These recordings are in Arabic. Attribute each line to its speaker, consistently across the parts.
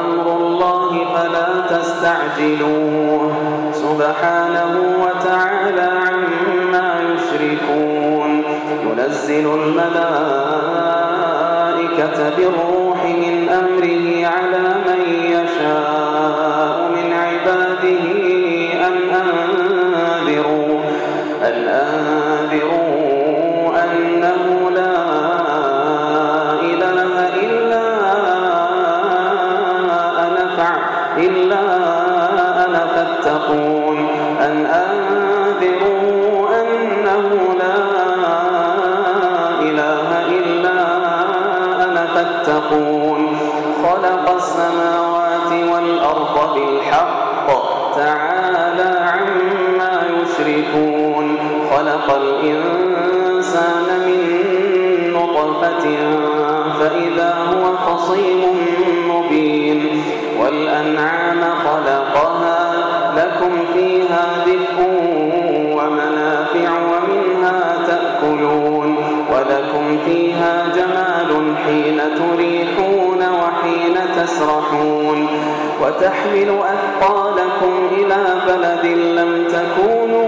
Speaker 1: أمر الله فلا تستعجلوه. سبحانه وتعالى عما يشركون. ينزل الملائكة بالروح من أمره على الإنسان من نطفة فإذا هو خصيم مبين والأنعام خلقها لكم فيها دفء ومنافع ومنها تأكلون ولكم فيها جمال حين تريحون وحين تسرحون وتحمل أثقالكم إلى بلد لم تكونوا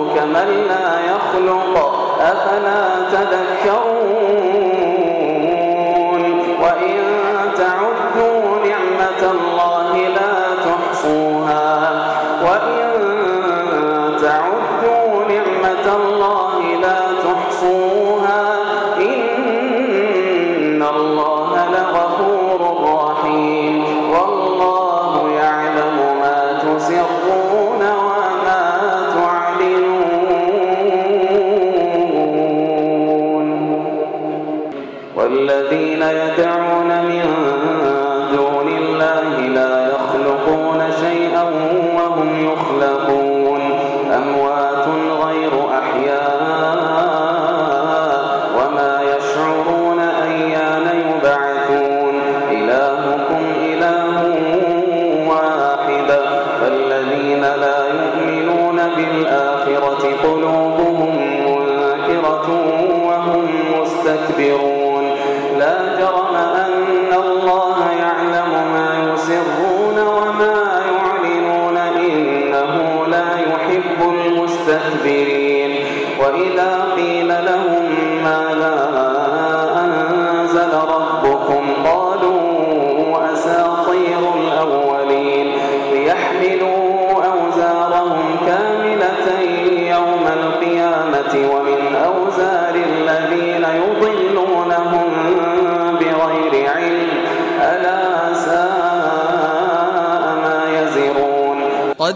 Speaker 1: كمن لا يخلق أفلا تذكرون الذين يدعون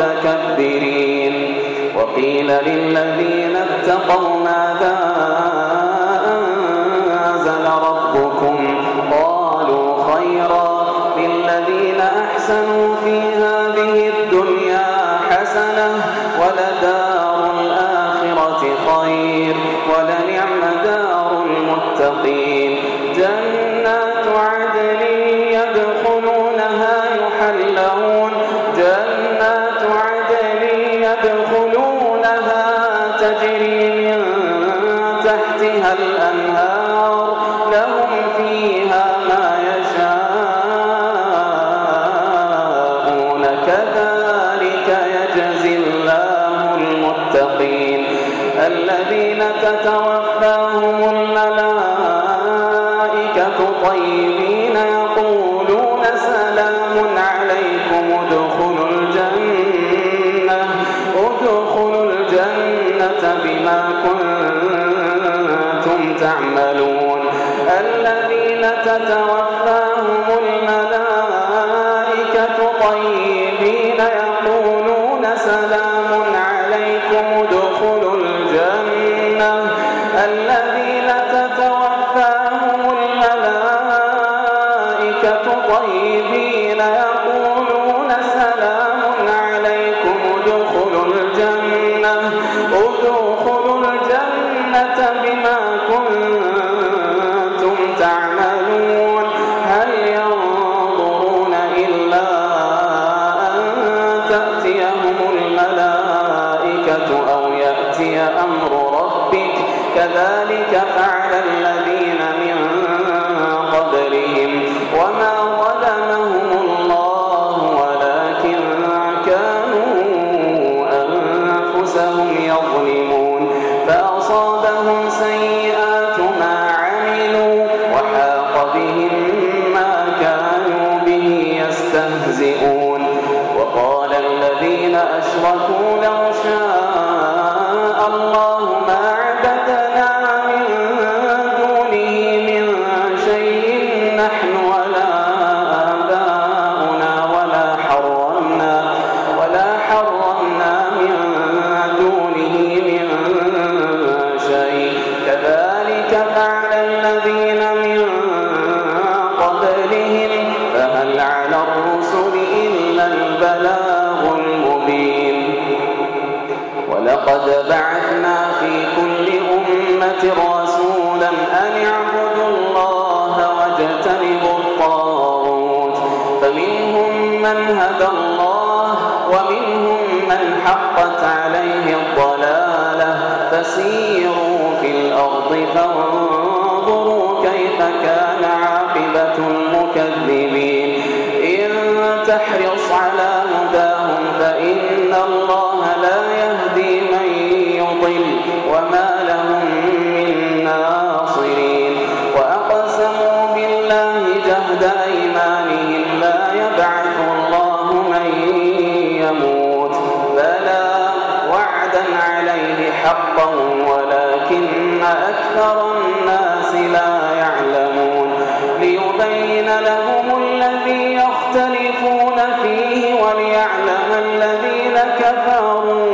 Speaker 1: متكبرين. وقيل للذين اتقوا ماذا تتوفى كفروا.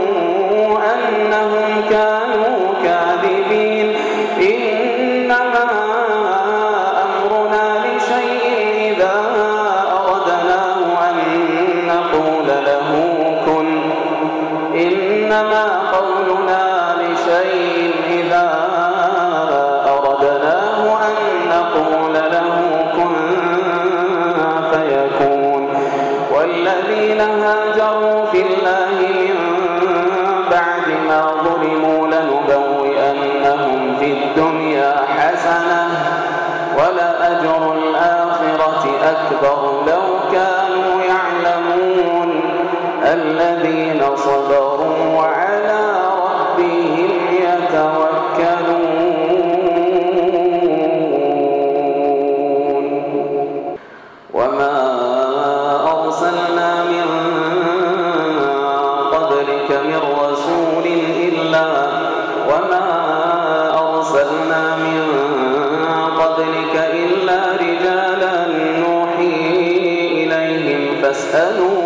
Speaker 1: فاسألوا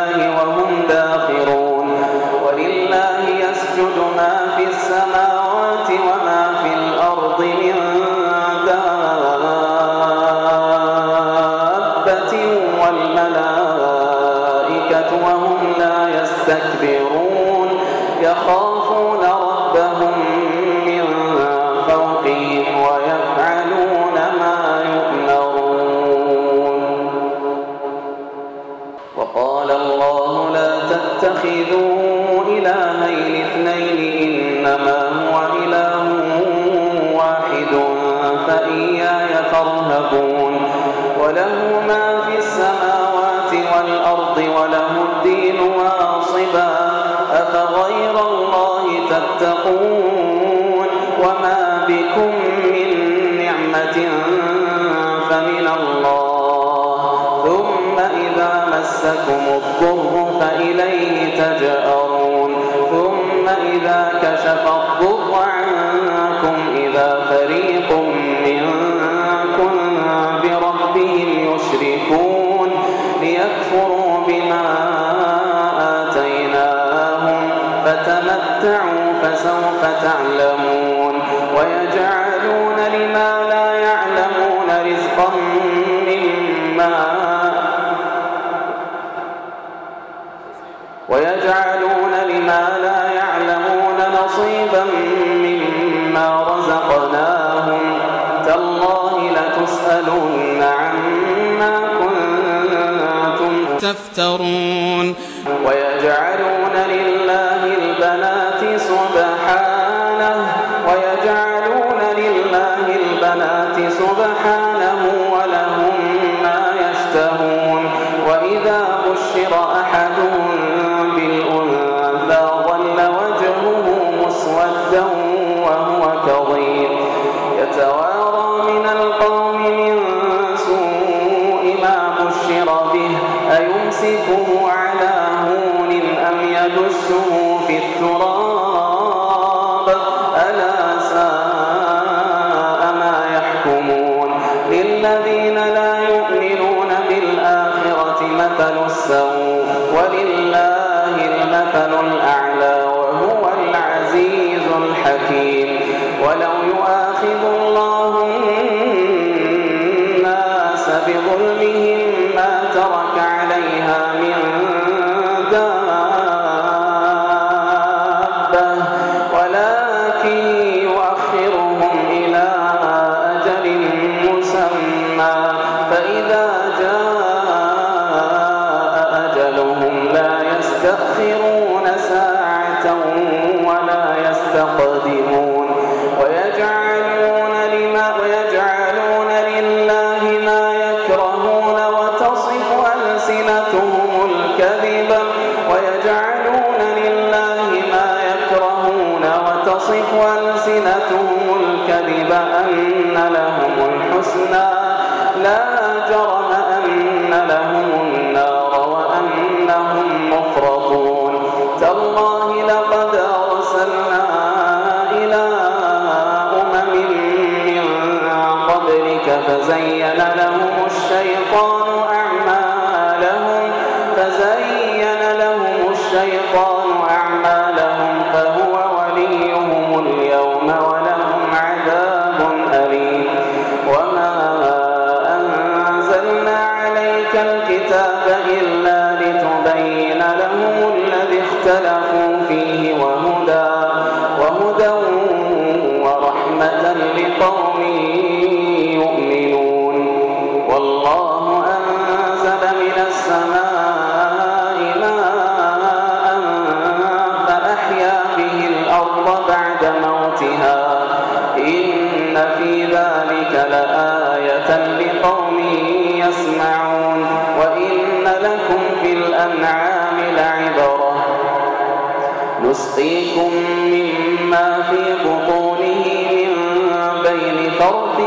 Speaker 2: تفترون
Speaker 1: ويجعل يسقيكم مِّمَّا فِي بُطُونِهِ مِن بَيْنِ فَرْثٍ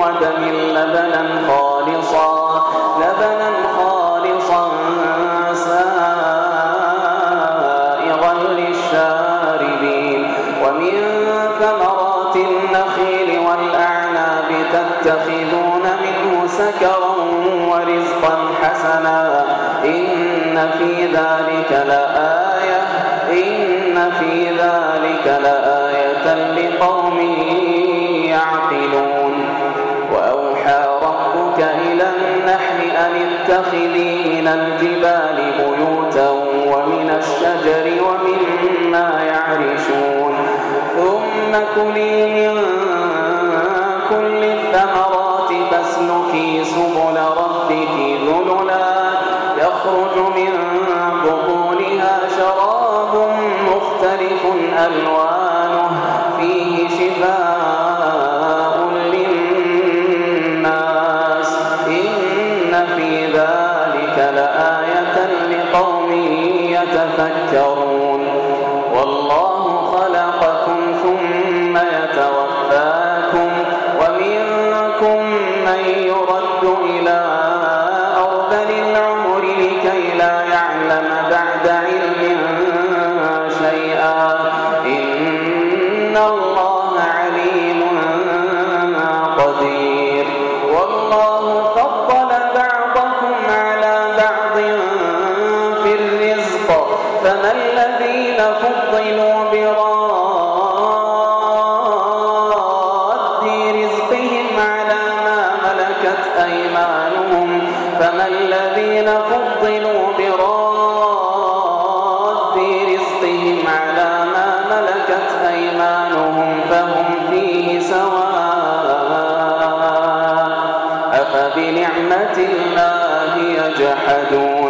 Speaker 1: وَدَمٍ لَّبَنًا خَالٍ في ذلك لآية لقوم يعقلون. وأوحى ربك النحل اتخذي من الجبال بيوتا ومن الشجر ومما يعرشون. ثم كلي من أنواع الله يجحدون.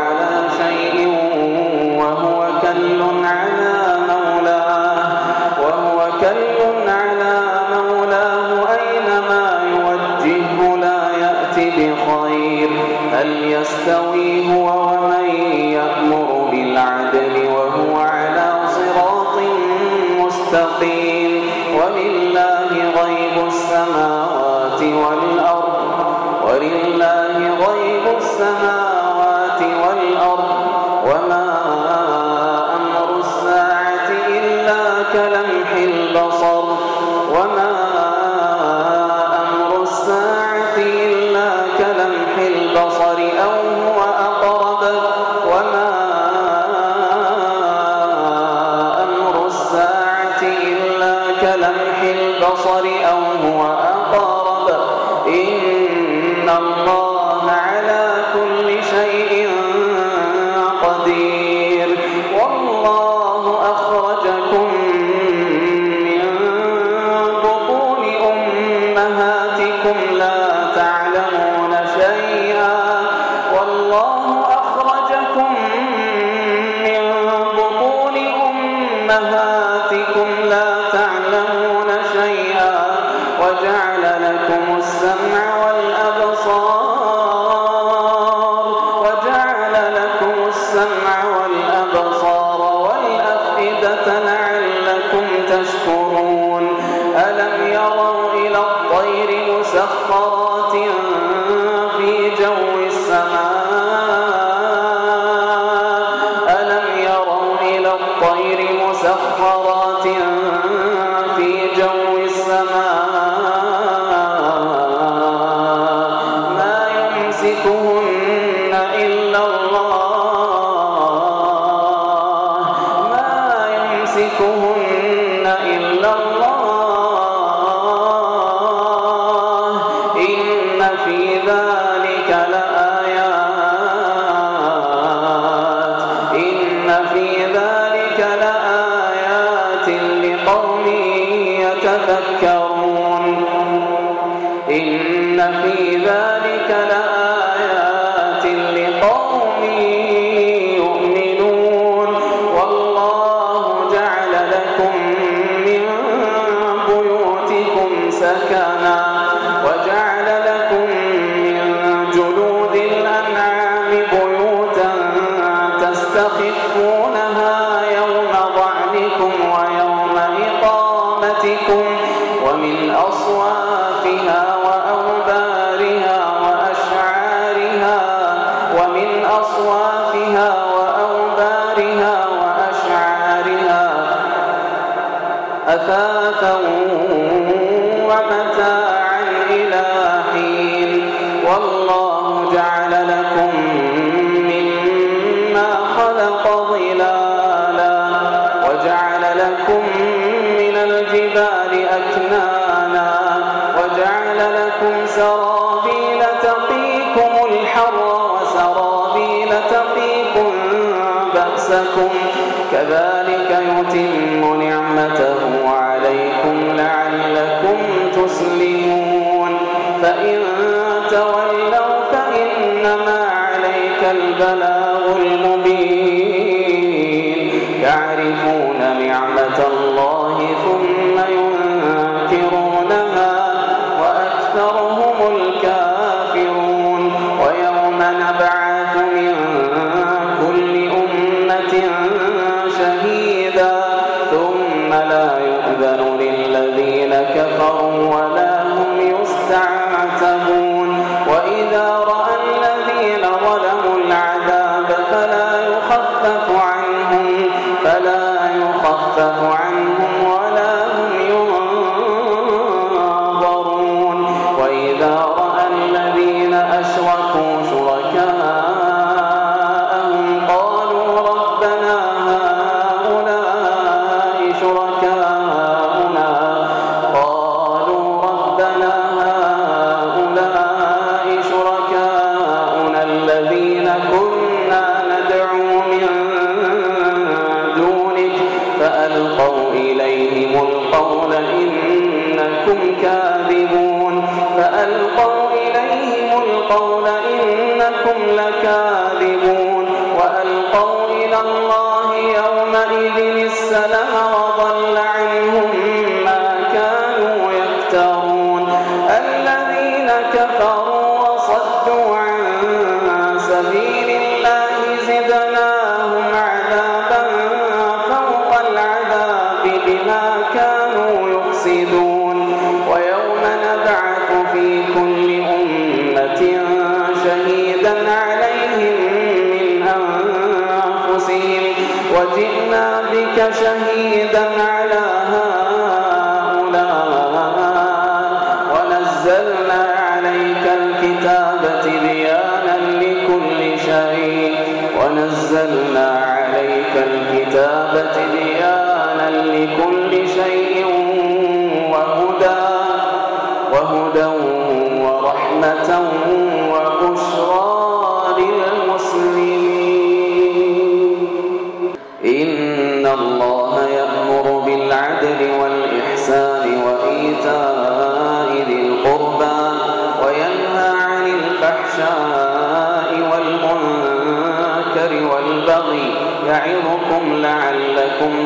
Speaker 1: يستوي هو 学猫。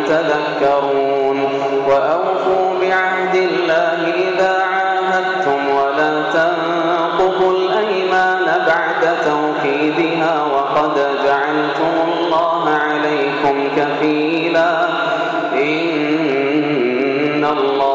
Speaker 1: تذكرون. وأوفوا بعهد الله إذا عاهدتم ولا تنقضوا الأيمان بعد توكيدها وقد جعلتم الله عليكم كفيلا. إن الله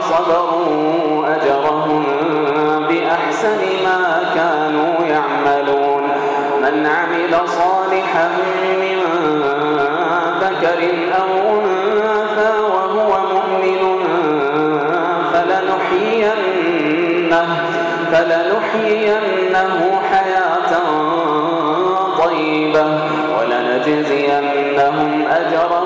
Speaker 1: صبروا أجرهم بأحسن ما كانوا يعملون. من عمل صالحا من ذكر أو أنثى وهو مؤمن فلنحيينه, فلنحيينه حياة طيبة ولنجزينهم أجرهم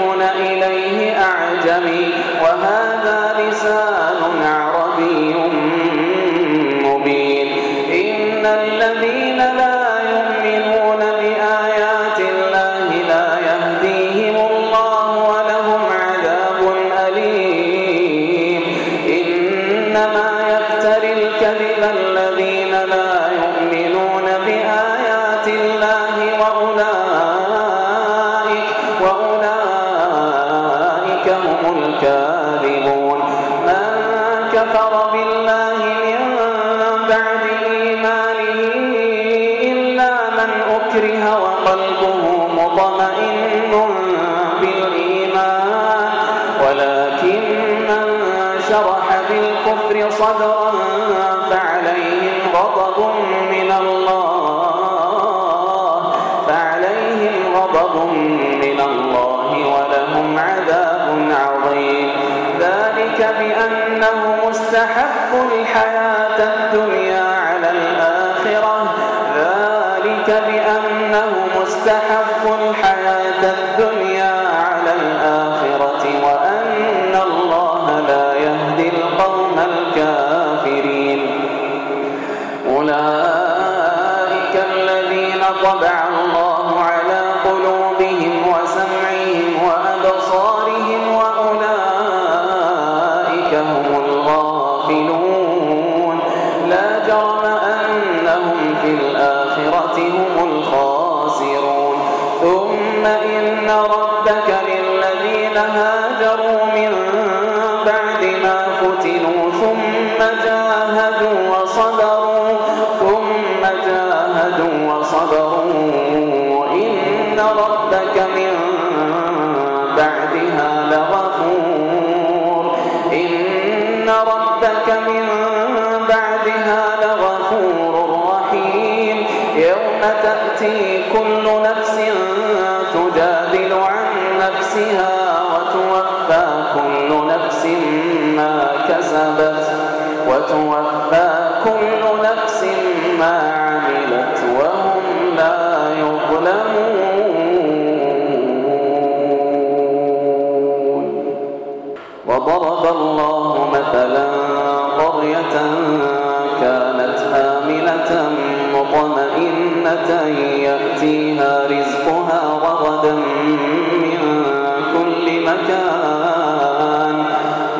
Speaker 1: إليه كسبت وتوفى كل نفس ما عملت وهم لا يظلمون. وضرب الله مثلا قرية كانت آمنة مطمئنة يأتيها رزقها رغدا من كل مكان.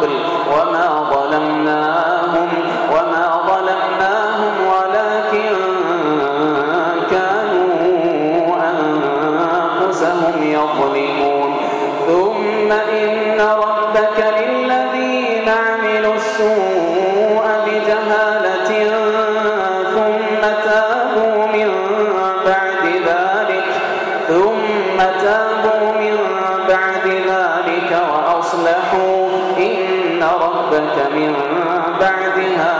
Speaker 1: قبل وما ربك من بعدها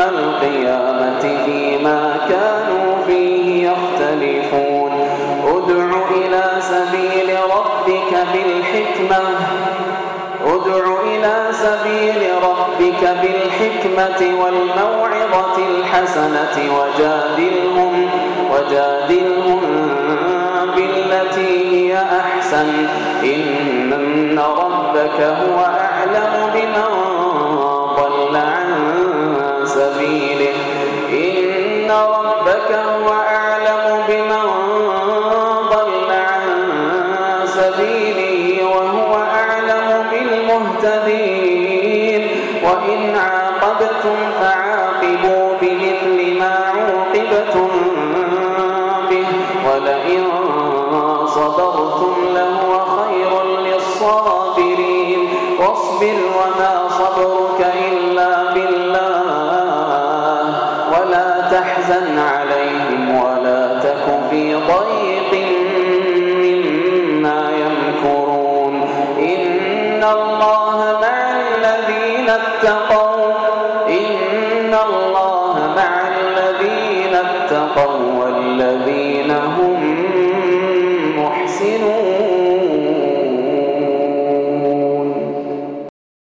Speaker 1: القيامة فيما كانوا فيه يختلفون. ادع إلى سبيل ربك بالحكمة. ادع إلى سبيل ربك بالحكمة والموعظة الحسنة وجادلهم وجادلهم بالتي هي أحسن. إن ربك هو أعلم بمن